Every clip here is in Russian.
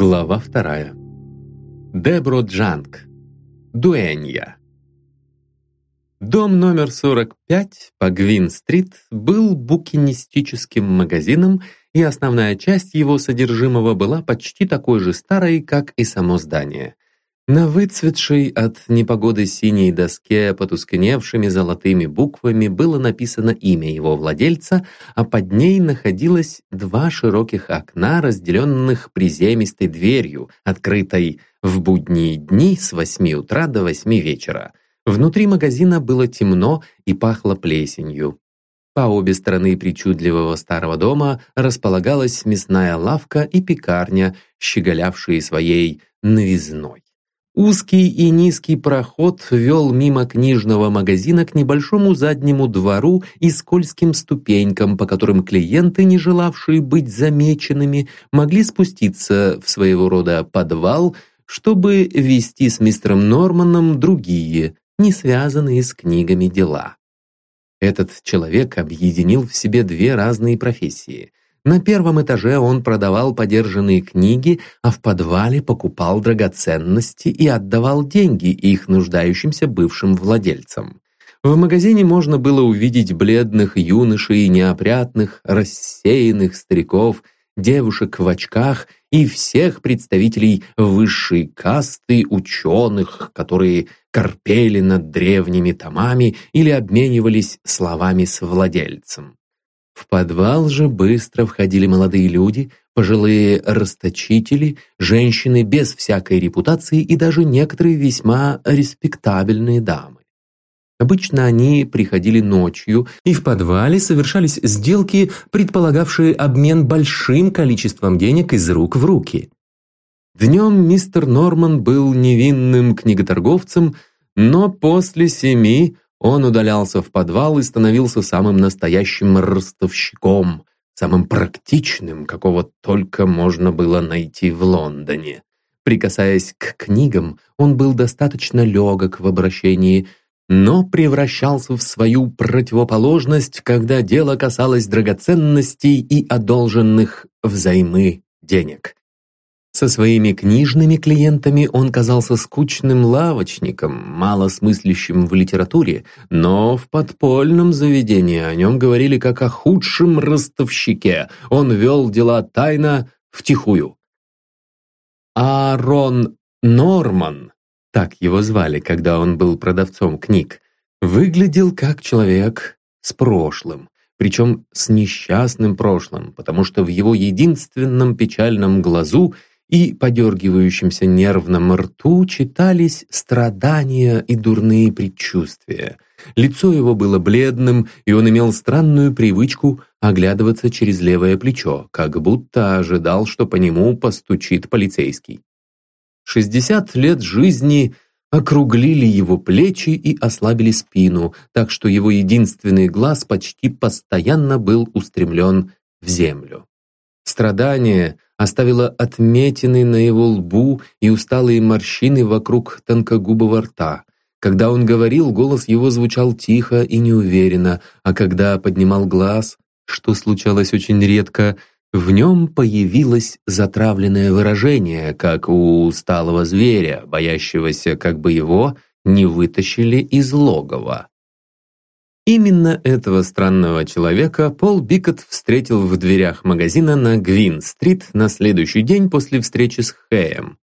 Глава вторая. Дебро Джанг. Дуэнья. Дом номер 45 по Гвин-стрит был букинистическим магазином, и основная часть его содержимого была почти такой же старой, как и само здание. На выцветшей от непогоды синей доске потускневшими золотыми буквами было написано имя его владельца, а под ней находилось два широких окна, разделенных приземистой дверью, открытой в будние дни с 8 утра до 8 вечера. Внутри магазина было темно и пахло плесенью. По обе стороны причудливого старого дома располагалась мясная лавка и пекарня, щеголявшие своей новизной. Узкий и низкий проход вел мимо книжного магазина к небольшому заднему двору и скользким ступенькам, по которым клиенты, не желавшие быть замеченными, могли спуститься в своего рода подвал, чтобы вести с мистером Норманом другие, не связанные с книгами дела. Этот человек объединил в себе две разные профессии. На первом этаже он продавал подержанные книги, а в подвале покупал драгоценности и отдавал деньги их нуждающимся бывшим владельцам. В магазине можно было увидеть бледных юношей, неопрятных, рассеянных стариков, девушек в очках и всех представителей высшей касты ученых, которые корпели над древними томами или обменивались словами с владельцем. В подвал же быстро входили молодые люди, пожилые расточители, женщины без всякой репутации и даже некоторые весьма респектабельные дамы. Обычно они приходили ночью, и в подвале совершались сделки, предполагавшие обмен большим количеством денег из рук в руки. Днем мистер Норман был невинным книготорговцем, но после семи он удалялся в подвал и становился самым настоящим ростовщиком, самым практичным, какого только можно было найти в Лондоне. Прикасаясь к книгам, он был достаточно легок в обращении, но превращался в свою противоположность, когда дело касалось драгоценностей и одолженных взаймы денег. Со своими книжными клиентами он казался скучным лавочником, малосмыслящим в литературе, но в подпольном заведении о нем говорили как о худшем ростовщике. Он вел дела тайно, втихую. Аарон Норман, так его звали, когда он был продавцом книг, выглядел как человек с прошлым, причем с несчастным прошлым, потому что в его единственном печальном глазу – и подергивающемся нервном рту читались страдания и дурные предчувствия. Лицо его было бледным, и он имел странную привычку оглядываться через левое плечо, как будто ожидал, что по нему постучит полицейский. Шестьдесят лет жизни округлили его плечи и ослабили спину, так что его единственный глаз почти постоянно был устремлен в землю. Страдания — оставила отметины на его лбу и усталые морщины вокруг тонкогубого рта. Когда он говорил, голос его звучал тихо и неуверенно, а когда поднимал глаз, что случалось очень редко, в нем появилось затравленное выражение, как у усталого зверя, боящегося, как бы его не вытащили из логова. Именно этого странного человека Пол Бикот встретил в дверях магазина на Гвин-стрит на следующий день после встречи с Хэем.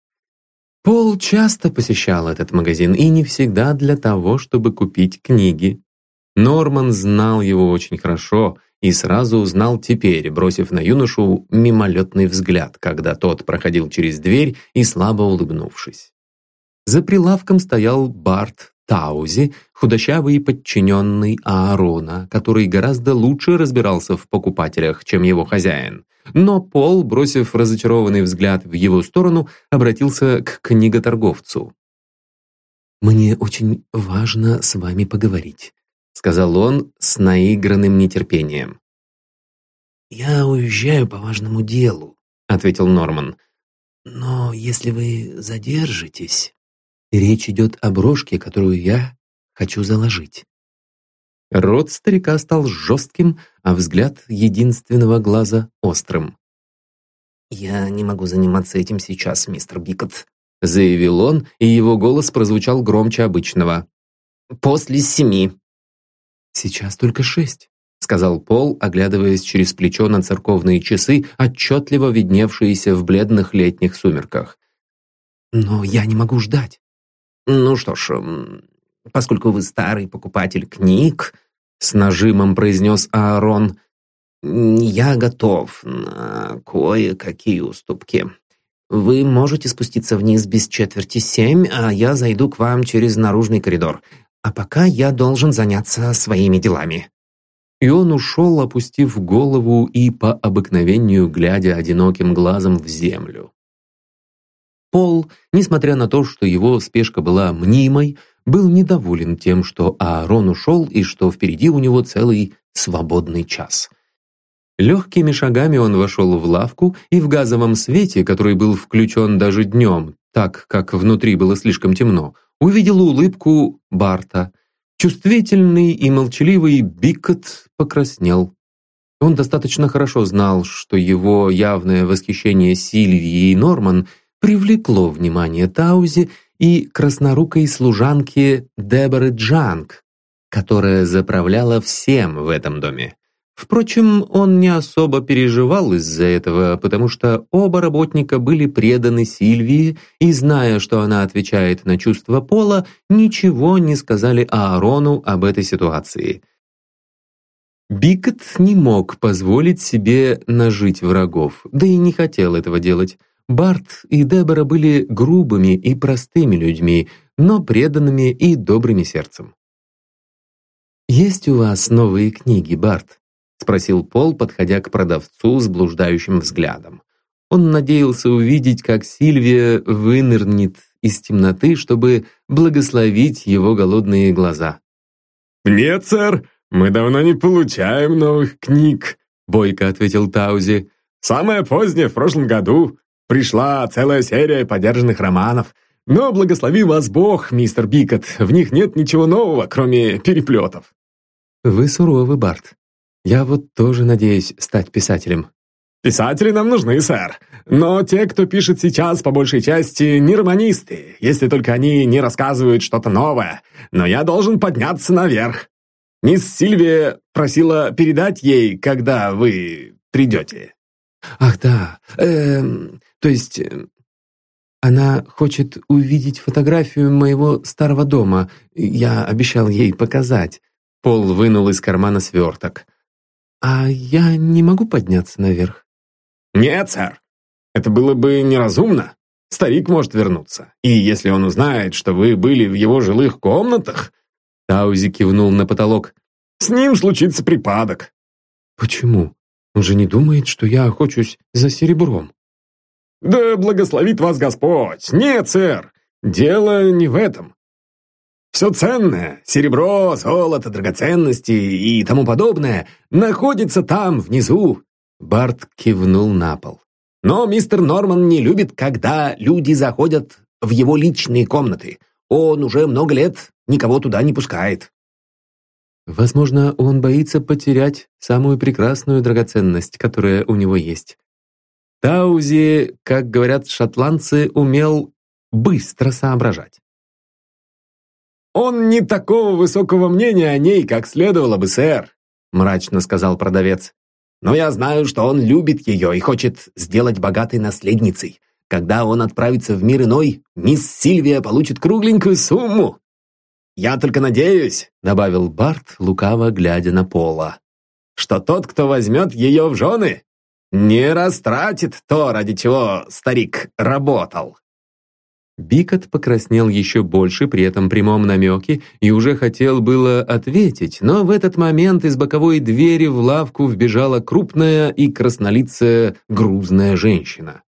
Пол часто посещал этот магазин, и не всегда для того, чтобы купить книги. Норман знал его очень хорошо и сразу узнал теперь, бросив на юношу мимолетный взгляд, когда тот проходил через дверь и слабо улыбнувшись. За прилавком стоял Барт Таузи, худощавый подчиненный Аарона, который гораздо лучше разбирался в покупателях, чем его хозяин. Но Пол, бросив разочарованный взгляд в его сторону, обратился к книготорговцу. «Мне очень важно с вами поговорить», — сказал он с наигранным нетерпением. «Я уезжаю по важному делу», — ответил Норман. «Но если вы задержитесь...» Речь идет о брошке, которую я хочу заложить. Рот старика стал жестким, а взгляд единственного глаза острым. «Я не могу заниматься этим сейчас, мистер Бикот», — заявил он, и его голос прозвучал громче обычного. «После семи». «Сейчас только шесть», — сказал Пол, оглядываясь через плечо на церковные часы, отчетливо видневшиеся в бледных летних сумерках. «Но я не могу ждать». «Ну что ж, поскольку вы старый покупатель книг», — с нажимом произнес Аарон, «я готов на кое-какие уступки. Вы можете спуститься вниз без четверти семь, а я зайду к вам через наружный коридор. А пока я должен заняться своими делами». И он ушел, опустив голову и по обыкновению глядя одиноким глазом в землю. Пол, несмотря на то, что его спешка была мнимой, был недоволен тем, что Аарон ушел и что впереди у него целый свободный час. Легкими шагами он вошел в лавку и в газовом свете, который был включен даже днем, так как внутри было слишком темно, увидел улыбку Барта. Чувствительный и молчаливый Бикот покраснел. Он достаточно хорошо знал, что его явное восхищение Сильвии и Норман привлекло внимание Таузи и краснорукой служанки Деборы Джанг, которая заправляла всем в этом доме. Впрочем, он не особо переживал из-за этого, потому что оба работника были преданы Сильвии и, зная, что она отвечает на чувства Пола, ничего не сказали Аарону об этой ситуации. Бикот не мог позволить себе нажить врагов, да и не хотел этого делать. Барт и Дебора были грубыми и простыми людьми, но преданными и добрыми сердцем. «Есть у вас новые книги, Барт?» спросил Пол, подходя к продавцу с блуждающим взглядом. Он надеялся увидеть, как Сильвия вынырнет из темноты, чтобы благословить его голодные глаза. «Нет, сэр, мы давно не получаем новых книг», — бойко ответил Таузи. «Самое позднее в прошлом году пришла целая серия подержанных романов. Но благослови вас Бог, мистер Бикот, в них нет ничего нового, кроме переплетов». «Вы суровый, Барт», я вот тоже надеюсь стать писателем. Писатели нам нужны, сэр. Но те, кто пишет сейчас, по большей части, не романисты, если только они не рассказывают что-то новое. Но я должен подняться наверх. Мисс Сильвия просила передать ей, когда вы придете. Ах, да. Эм, то есть... Эм, она хочет увидеть фотографию моего старого дома. Я обещал ей показать. Пол вынул из кармана сверток. «А я не могу подняться наверх?» «Нет, сэр. Это было бы неразумно. Старик может вернуться. И если он узнает, что вы были в его жилых комнатах...» Таузи кивнул на потолок. «С ним случится припадок». «Почему? Он же не думает, что я охочусь за серебром». «Да благословит вас Господь! Нет, сэр, дело не в этом. Все ценное, серебро, золото, драгоценности и тому подобное, находится там, внизу. Барт кивнул на пол. Но мистер Норман не любит, когда люди заходят в его личные комнаты. Он уже много лет никого туда не пускает. Возможно, он боится потерять самую прекрасную драгоценность, которая у него есть. Таузи, как говорят шотландцы, умел быстро соображать. «Он не такого высокого мнения о ней, как следовало бы, сэр», мрачно сказал продавец. «Но я знаю, что он любит ее и хочет сделать богатой наследницей. Когда он отправится в мир иной, мисс Сильвия получит кругленькую сумму». «Я только надеюсь», — добавил Барт, лукаво глядя на Пола, «что тот, кто возьмет ее в жены, не растратит то, ради чего старик работал». Бикот покраснел еще больше при этом прямом намеке и уже хотел было ответить, но в этот момент из боковой двери в лавку вбежала крупная и краснолицая грузная женщина.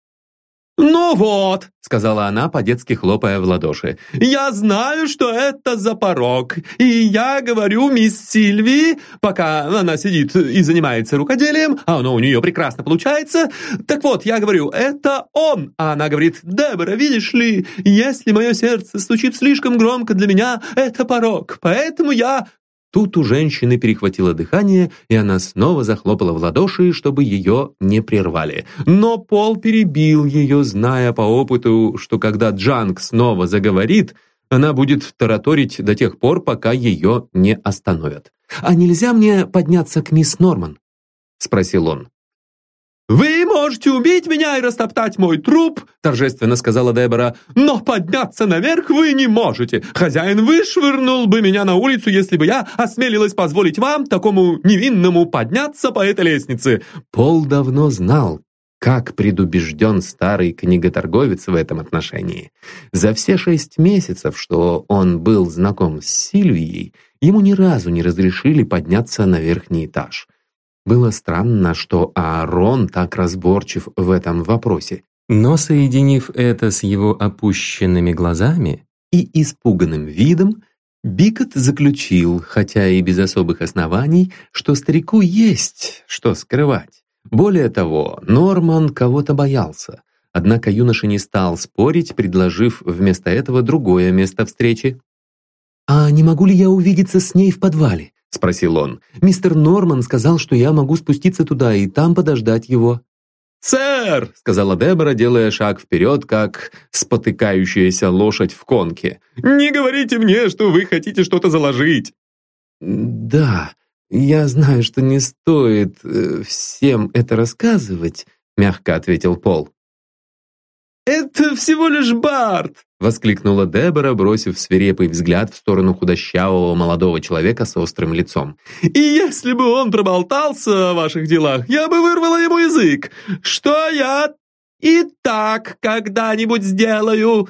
«Ну вот», — сказала она, по-детски хлопая в ладоши, «я знаю, что это за порог, и я говорю мисс Сильвии, пока она сидит и занимается рукоделием, а оно у нее прекрасно получается, так вот, я говорю, это он, а она говорит, Дебора, видишь ли, если мое сердце стучит слишком громко для меня, это порог, поэтому я Тут у женщины перехватило дыхание, и она снова захлопала в ладоши, чтобы ее не прервали. Но Пол перебил ее, зная по опыту, что когда Джанг снова заговорит, она будет тараторить до тех пор, пока ее не остановят. «А нельзя мне подняться к мисс Норман?» — спросил он. «Вы можете убить меня и растоптать мой труп», торжественно сказала Дебора, «но подняться наверх вы не можете. Хозяин вышвырнул бы меня на улицу, если бы я осмелилась позволить вам, такому невинному, подняться по этой лестнице». Пол давно знал, как предубежден старый книготорговец в этом отношении. За все шесть месяцев, что он был знаком с Сильвией, ему ни разу не разрешили подняться на верхний этаж. Было странно, что Аарон так разборчив в этом вопросе. Но соединив это с его опущенными глазами и испуганным видом, Бикот заключил, хотя и без особых оснований, что старику есть что скрывать. Более того, Норман кого-то боялся. Однако юноша не стал спорить, предложив вместо этого другое место встречи. «А не могу ли я увидеться с ней в подвале?» — спросил он. «Мистер Норман сказал, что я могу спуститься туда и там подождать его». «Сэр!» — сказала Дебора, делая шаг вперед, как спотыкающаяся лошадь в конке. «Не говорите мне, что вы хотите что-то заложить!» «Да, я знаю, что не стоит э, всем это рассказывать», — мягко ответил Пол. «Это всего лишь Барт!» — воскликнула Дебора, бросив свирепый взгляд в сторону худощавого молодого человека с острым лицом. «И если бы он проболтался о ваших делах, я бы вырвала ему язык! Что я и так когда-нибудь сделаю!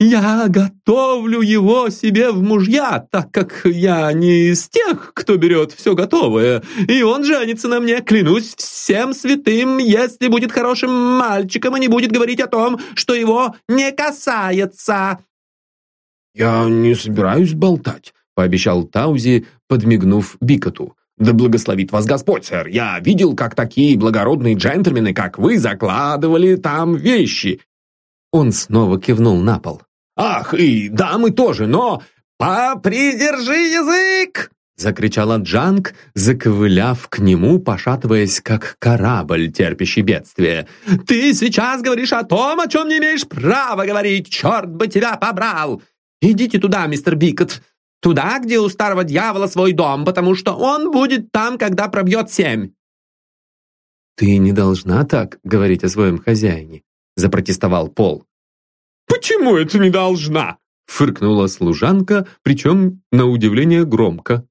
Я готовлю его себе в мужья, так как я не из тех, кто берет все готовое. И он женится на мне, клянусь всем святым, если будет хорошим мальчиком и не будет говорить о том, что его не касается». «Я не собираюсь болтать», — пообещал Таузи, подмигнув Бикоту. «Да благословит вас Господь, сэр! Я видел, как такие благородные джентльмены, как вы, закладывали там вещи!» Он снова кивнул на пол. «Ах, и дамы тоже, но...» «Попридержи язык!» Закричала Джанг, заковыляв к нему, пошатываясь, как корабль, терпящий бедствие. «Ты сейчас говоришь о том, о чем не имеешь права говорить! Черт бы тебя побрал! Идите туда, мистер Бикот, туда, где у старого дьявола свой дом, потому что он будет там, когда пробьет семь!» «Ты не должна так говорить о своем хозяине», запротестовал Пол. «Почему это не должна?» фыркнула служанка, причем, на удивление, громко.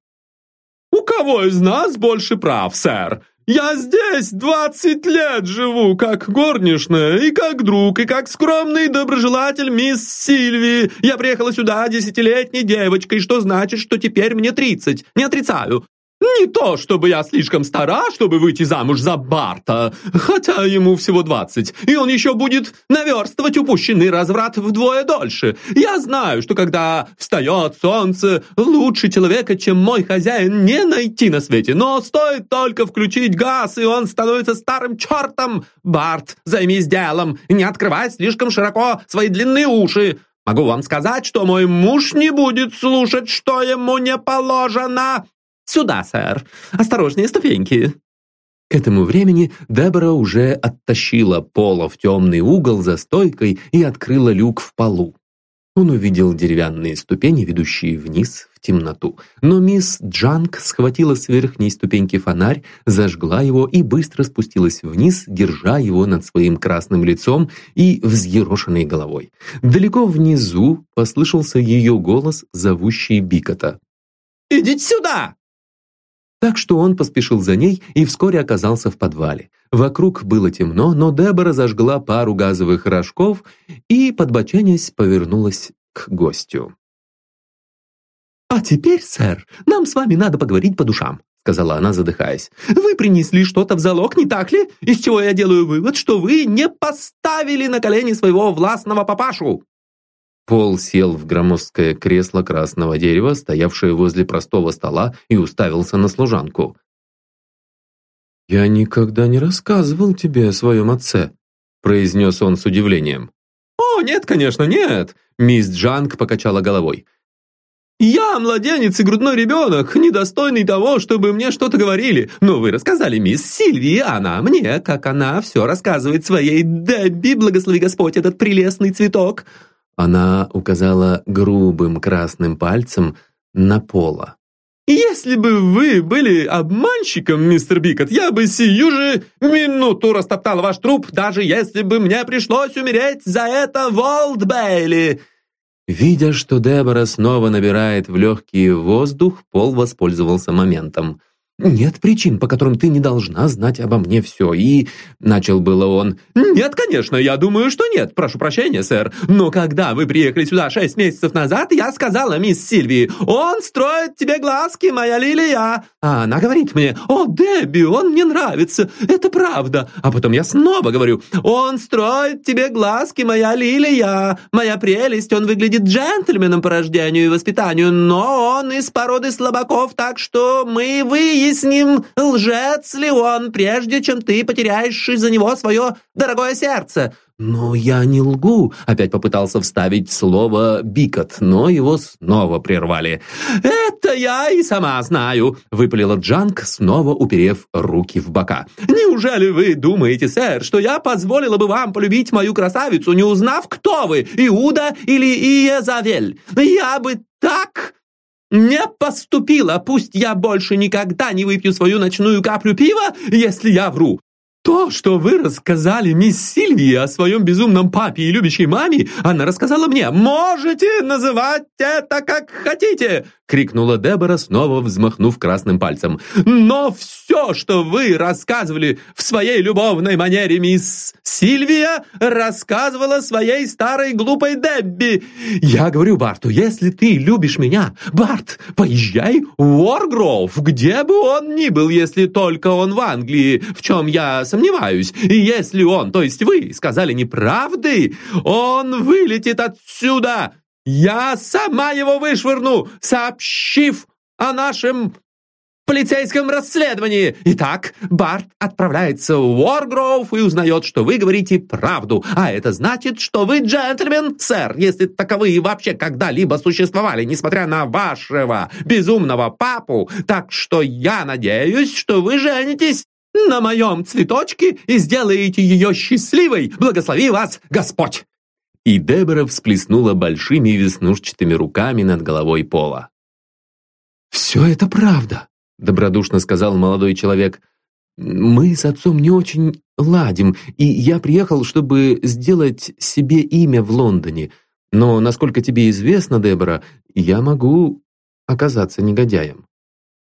«У кого из нас больше прав, сэр? Я здесь двадцать лет живу, как горничная, и как друг, и как скромный доброжелатель мисс Сильви. Я приехала сюда десятилетней девочкой, что значит, что теперь мне тридцать. Не отрицаю. Не то, чтобы я слишком стара, чтобы выйти замуж за Барта, хотя ему всего двадцать, и он еще будет наверстывать упущенный разврат вдвое дольше. Я знаю, что когда встает солнце, лучше человека, чем мой хозяин, не найти на свете, но стоит только включить газ, и он становится старым чертом. Барт, займись делом, не открывай слишком широко свои длинные уши. Могу вам сказать, что мой муж не будет слушать, что ему не положено. «Сюда, сэр! Осторожнее, ступеньки!» К этому времени Дебора уже оттащила Пола в темный угол за стойкой и открыла люк в полу. Он увидел деревянные ступени, ведущие вниз в темноту. Но мисс Джанг схватила с верхней ступеньки фонарь, зажгла его и быстро спустилась вниз, держа его над своим красным лицом и взъерошенной головой. Далеко внизу послышался ее голос, зовущий Бикота. «Идите сюда!» Так что он поспешил за ней и вскоре оказался в подвале. Вокруг было темно, но Дебора зажгла пару газовых рожков и, подбоченясь, повернулась к гостю. «А теперь, сэр, нам с вами надо поговорить по душам», сказала она, задыхаясь. «Вы принесли что-то в залог, не так ли? Из чего я делаю вывод, что вы не поставили на колени своего властного папашу!» Пол сел в громоздкое кресло красного дерева, стоявшее возле простого стола, и уставился на служанку. «Я никогда не рассказывал тебе о своем отце», произнес он с удивлением. «О, нет, конечно, нет!» Мисс Джанг покачала головой. Я младенец и грудной ребенок, недостойный того, чтобы мне что-то говорили. Но вы рассказали мисс Сильвии, она мне, как она все рассказывает своей Дебби, благослови Господь этот прелестный цветок». Она указала грубым красным пальцем на пола. «Если бы вы были обманщиком, мистер Бикот, я бы сию же минуту растоптал ваш труп, даже если бы мне пришлось умереть за это в Олдбейли!» Видя, что Дебора снова набирает в легкий воздух, Пол воспользовался моментом – «Нет причин, по которым ты не должна знать обо мне все, и...» Начал было он. «Нет, конечно, я думаю, что нет. Прошу прощения, сэр. Но когда вы приехали сюда шесть месяцев назад, я сказала мисс Сильвии, он строит тебе глазки, моя лилия. А она говорит мне, о, Дебби, он мне нравится. Это правда. А потом я снова говорю, он строит тебе глазки, моя лилия. Моя прелесть, он выглядит джентльменом по рождению и воспитанию, но он из породы слабаков, так что мы вы выясним, лжец ли он, прежде чем ты потеряешь из-за него свое дорогое сердце». «Но я не лгу», — опять попытался вставить слово «бикот», но его снова прервали. «Это я и сама знаю», — выпалила Джанг, снова уперев руки в бока. «Неужели вы думаете, сэр, что я позволила бы вам полюбить мою красавицу, не узнав, кто вы, Иуда или Иезавель? Я бы так не поступила, пусть я больше никогда не выпью свою ночную каплю пива, если я вру. То, что вы рассказали мисс Сильвии о своем безумном папе и любящей маме, она рассказала мне. Можете называть это как хотите!» — крикнула Дебора, снова взмахнув красным пальцем. «Но все, что вы рассказывали в своей любовной манере, мисс Сильвия, рассказывала своей старой глупой Дебби. Я говорю Барту, если ты любишь меня, Барт, поезжай в Уоргроув, где бы он ни был, если только он в Англии, в чем я сомневаюсь. И если он, то есть вы, сказали неправды, он вылетит отсюда. Я сама его вышвырну, сообщив о нашем полицейском расследовании. Итак, Барт отправляется в Уоргроув и узнает, что вы говорите правду. А это значит, что вы джентльмен, сэр, если таковые вообще когда-либо существовали, несмотря на вашего безумного папу. Так что я надеюсь, что вы женитесь на моем цветочке и сделаете ее счастливой. Благослови вас Господь!» И Дебора всплеснула большими веснушчатыми руками над головой Пола. «Все это правда», — добродушно сказал молодой человек. «Мы с отцом не очень ладим, и я приехал, чтобы сделать себе имя в Лондоне. Но, насколько тебе известно, Дебора, я могу оказаться негодяем».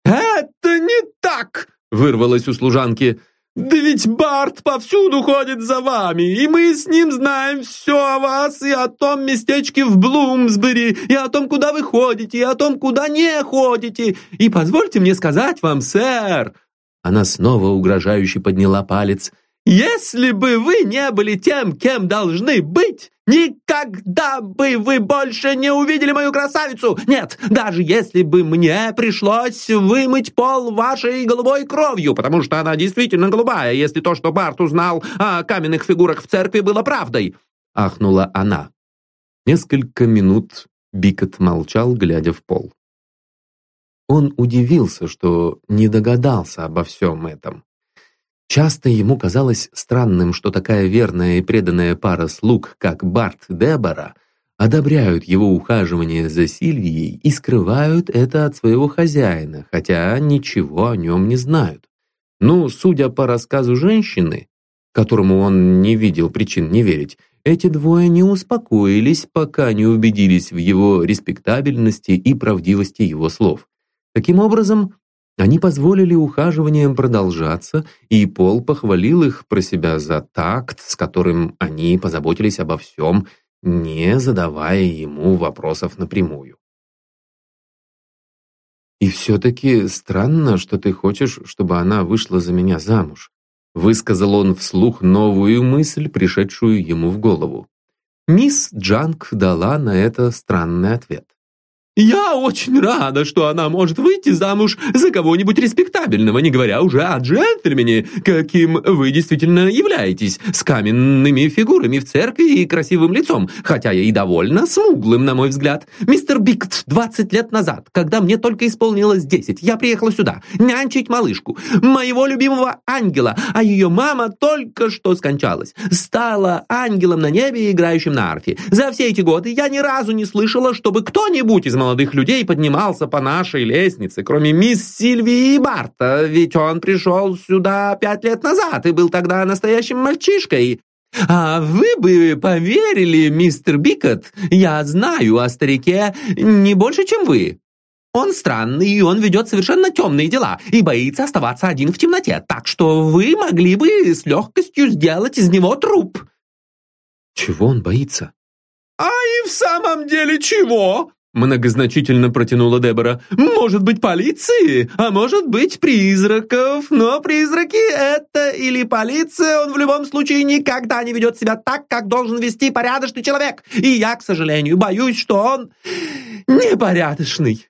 «Это не так!» Вырвалось у служанки. «Да ведь Барт повсюду ходит за вами, и мы с ним знаем все о вас и о том местечке в Блумсбери, и о том, куда вы ходите, и о том, куда не ходите. И позвольте мне сказать вам, сэр...» Она снова угрожающе подняла палец – если бы вы не были тем, кем должны быть, никогда бы вы больше не увидели мою красавицу. Нет, даже если бы мне пришлось вымыть пол вашей голубой кровью, потому что она действительно голубая, если то, что Барт узнал о каменных фигурах в церкви, было правдой. Ахнула она. Несколько минут Бикот молчал, глядя в пол. Он удивился, что не догадался обо всем этом. Часто ему казалось странным, что такая верная и преданная пара слуг, как Барт и Дебора, одобряют его ухаживание за Сильвией и скрывают это от своего хозяина, хотя ничего о нем не знают. Ну, судя по рассказу женщины, которому он не видел причин не верить, эти двое не успокоились, пока не убедились в его респектабельности и правдивости его слов. Таким образом, они позволили ухаживаниям продолжаться, и Пол похвалил их про себя за такт, с которым они позаботились обо всем, не задавая ему вопросов напрямую. «И все-таки странно, что ты хочешь, чтобы она вышла за меня замуж», высказал он вслух новую мысль, пришедшую ему в голову. Мисс Джанг дала на это странный ответ. Я очень рада, что она может выйти замуж за кого-нибудь респектабельного, не говоря уже о джентльмене, каким вы действительно являетесь, с каменными фигурами в церкви и красивым лицом, хотя и довольно смуглым, на мой взгляд. Мистер Бикт, 20 лет назад, когда мне только исполнилось 10, я приехала сюда нянчить малышку, моего любимого ангела, а ее мама только что скончалась. Стала ангелом на небе, играющим на арфе. За все эти годы я ни разу не слышала, чтобы кто-нибудь из молодых людей поднимался по нашей лестнице, кроме мисс Сильвии и Барта, ведь он пришел сюда пять лет назад и был тогда настоящим мальчишкой. А вы бы поверили, мистер Бикот, я знаю о старике не больше, чем вы. Он странный, и он ведет совершенно темные дела и боится оставаться один в темноте, так что вы могли бы с легкостью сделать из него труп». «Чего он боится?» «А и в самом деле чего?» Многозначительно протянула Дебора. «Может быть, полиции, а может быть, призраков. Но призраки — это или полиция, он в любом случае никогда не ведет себя так, как должен вести порядочный человек. И я, к сожалению, боюсь, что он непорядочный».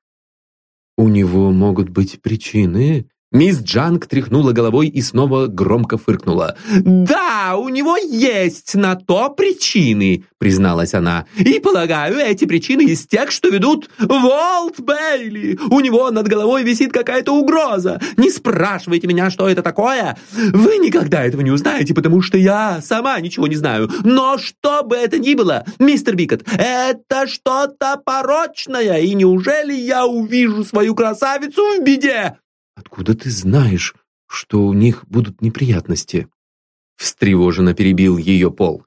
«У него могут быть причины», Мисс Джанг тряхнула головой и снова громко фыркнула. «Да, у него есть на то причины», — призналась она. «И, полагаю, эти причины из тех, что ведут Волт Бейли. У него над головой висит какая-то угроза. Не спрашивайте меня, что это такое. Вы никогда этого не узнаете, потому что я сама ничего не знаю. Но что бы это ни было, мистер Бикот, это что-то порочное, и неужели я увижу свою красавицу в беде?» «Откуда ты знаешь, что у них будут неприятности?» Встревоженно перебил ее Пол.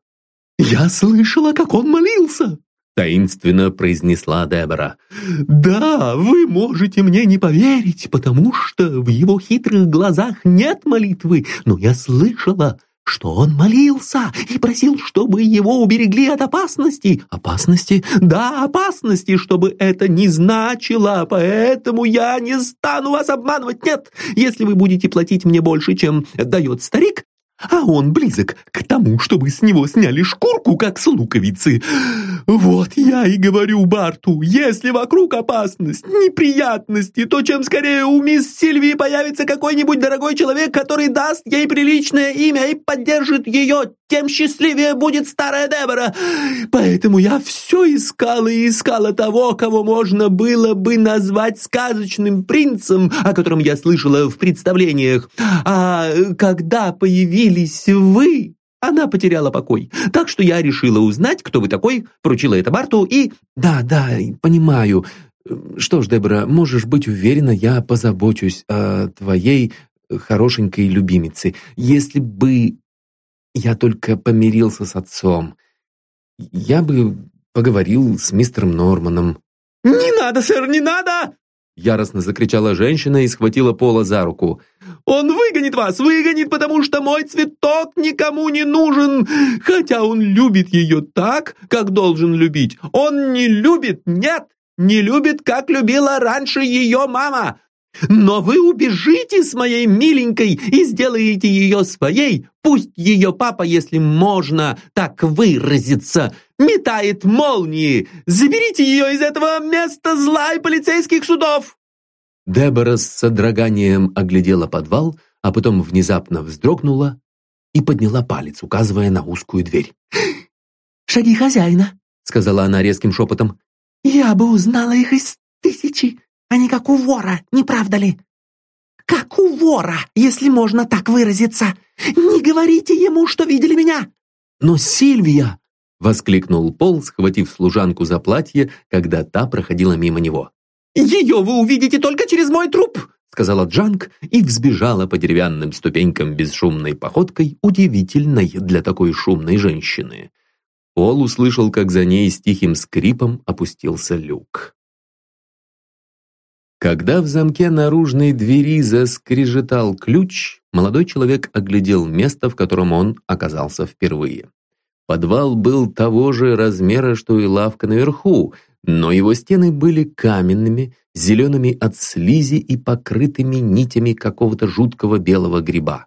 «Я слышала, как он молился!» Таинственно произнесла Дебора. «Да, вы можете мне не поверить, потому что в его хитрых глазах нет молитвы, но я слышала, что он молился и просил, чтобы его уберегли от опасности. Опасности? Да, опасности, чтобы это не значило, поэтому я не стану вас обманывать. Нет, если вы будете платить мне больше, чем дает старик, а он близок к тому, чтобы с него сняли шкурку, как с луковицы. Вот я и говорю Барту, если вокруг опасность, неприятности, то чем скорее у мисс Сильвии появится какой-нибудь дорогой человек, который даст ей приличное имя и поддержит ее, тем счастливее будет старая Дебора. Поэтому я все искала и искала того, кого можно было бы назвать сказочным принцем, о котором я слышала в представлениях. А когда появились вы, она потеряла покой. Так что я решила узнать, кто вы такой, поручила это Барту и... Да, да, понимаю. Что ж, Дебора, можешь быть уверена, я позабочусь о твоей хорошенькой любимице. Если бы я только помирился с отцом. Я бы поговорил с мистером Норманом». «Не надо, сэр, не надо!» Яростно закричала женщина и схватила Пола за руку. «Он выгонит вас, выгонит, потому что мой цветок никому не нужен, хотя он любит ее так, как должен любить. Он не любит, нет, не любит, как любила раньше ее мама. Но вы убежите с моей миленькой и сделаете ее своей. Пусть ее папа, если можно так выразиться, метает молнии. Заберите ее из этого места зла и полицейских судов!» Дебора с содроганием оглядела подвал, а потом внезапно вздрогнула и подняла палец, указывая на узкую дверь. «Шаги хозяина», — сказала она резким шепотом. «Я бы узнала их из тысячи а не как у вора, не правда ли? Как у вора, если можно так выразиться. Не говорите ему, что видели меня. Но Сильвия, воскликнул Пол, схватив служанку за платье, когда та проходила мимо него. Ее вы увидите только через мой труп, сказала Джанг и взбежала по деревянным ступенькам бесшумной походкой, удивительной для такой шумной женщины. Пол услышал, как за ней с тихим скрипом опустился люк. Когда в замке наружной двери заскрежетал ключ, молодой человек оглядел место, в котором он оказался впервые. Подвал был того же размера, что и лавка наверху, но его стены были каменными, зелеными от слизи и покрытыми нитями какого-то жуткого белого гриба.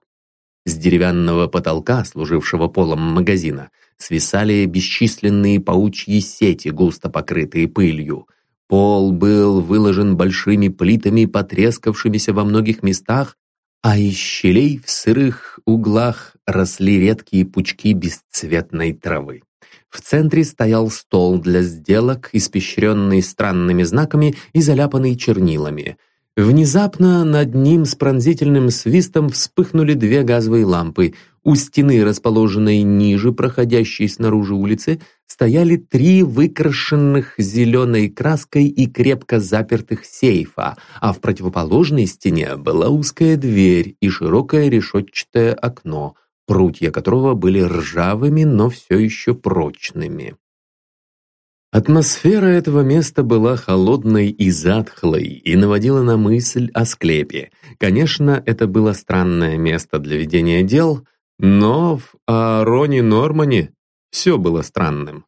С деревянного потолка, служившего полом магазина, свисали бесчисленные паучьи сети, густо покрытые пылью. Пол был выложен большими плитами, потрескавшимися во многих местах, а из щелей в сырых углах росли редкие пучки бесцветной травы. В центре стоял стол для сделок, испещренный странными знаками и заляпанный чернилами. Внезапно над ним с пронзительным свистом вспыхнули две газовые лампы. У стены, расположенной ниже проходящей снаружи улицы, стояли три выкрашенных зеленой краской и крепко запертых сейфа, а в противоположной стене была узкая дверь и широкое решетчатое окно, прутья которого были ржавыми, но все еще прочными. Атмосфера этого места была холодной и затхлой и наводила на мысль о склепе. Конечно, это было странное место для ведения дел, но в Аароне Нормане все было странным.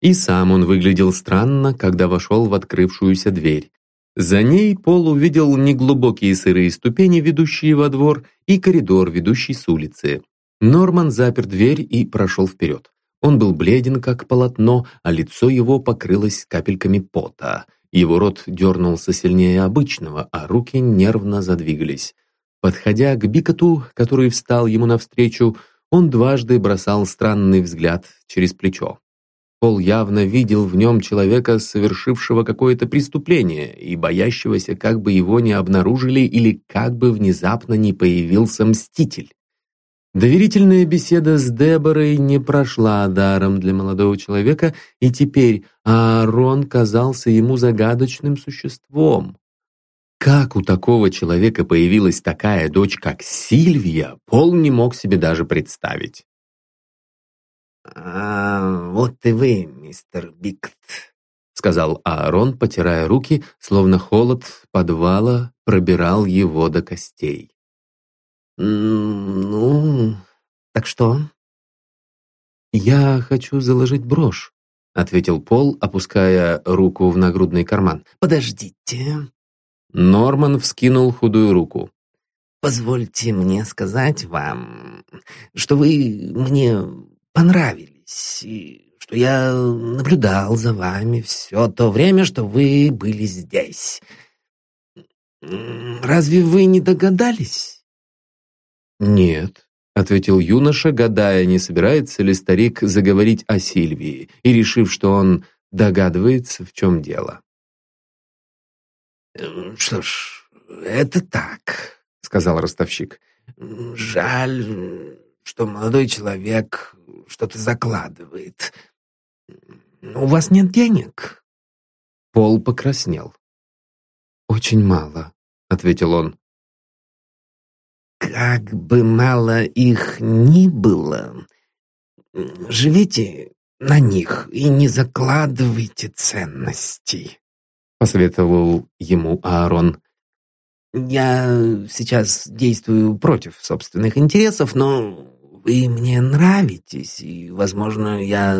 И сам он выглядел странно, когда вошел в открывшуюся дверь. За ней Пол увидел неглубокие сырые ступени, ведущие во двор, и коридор, ведущий с улицы. Норман запер дверь и прошел вперед. Он был бледен, как полотно, а лицо его покрылось капельками пота. Его рот дернулся сильнее обычного, а руки нервно задвигались. Подходя к Бикоту, который встал ему навстречу, он дважды бросал странный взгляд через плечо. Пол явно видел в нем человека, совершившего какое-то преступление и боящегося, как бы его не обнаружили или как бы внезапно не появился мститель. Доверительная беседа с Деборой не прошла даром для молодого человека, и теперь Аарон казался ему загадочным существом. Как у такого человека появилась такая дочь, как Сильвия, Пол не мог себе даже представить. «А вот и вы, мистер Бикт», — сказал Аарон, потирая руки, словно холод подвала пробирал его до костей. «Ну, так что?» «Я хочу заложить брошь», — ответил Пол, опуская руку в нагрудный карман. «Подождите». Норман вскинул худую руку. «Позвольте мне сказать вам, что вы мне понравились, и что я наблюдал за вами все то время, что вы были здесь. Разве вы не догадались?» «Нет», — ответил юноша, гадая, не собирается ли старик заговорить о Сильвии, и решив, что он догадывается, в чем дело. «Что ж, это так», — сказал ростовщик. «Жаль, что молодой человек что-то закладывает. У вас нет денег?» Пол покраснел. «Очень мало», — ответил он. «Как бы мало их ни было, живите на них и не закладывайте ценностей», — посоветовал ему Аарон. «Я сейчас действую против собственных интересов, но вы мне нравитесь, и, возможно, я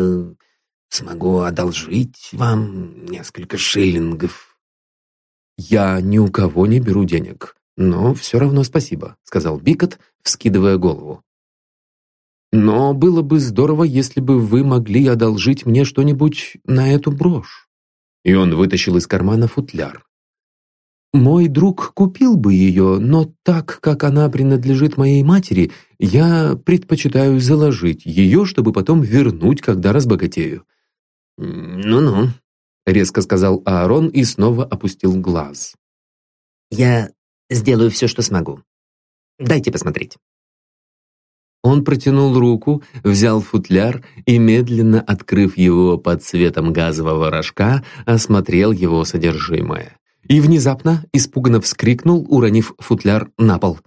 смогу одолжить вам несколько шиллингов». «Я ни у кого не беру денег, но все равно спасибо», — сказал Бикот, вскидывая голову. «Но было бы здорово, если бы вы могли одолжить мне что-нибудь на эту брошь». И он вытащил из кармана футляр. Мой друг купил бы ее, но так как она принадлежит моей матери, я предпочитаю заложить ее, чтобы потом вернуть, когда разбогатею». «Ну-ну», — резко сказал Аарон и снова опустил глаз. «Я сделаю все, что смогу. Дайте посмотреть». Он протянул руку, взял футляр и, медленно открыв его под светом газового рожка, осмотрел его содержимое и внезапно испуганно вскрикнул, уронив футляр на пол.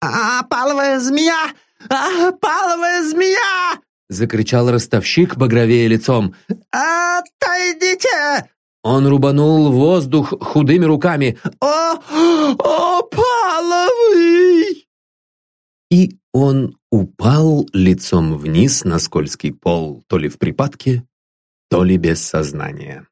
«А, паловая змея! А, паловая змея!» закричал ростовщик, багровее лицом. «Отойдите!» Он рубанул воздух худыми руками. «О, о, паловый!» И он упал лицом вниз на скользкий пол, то ли в припадке, то ли без сознания.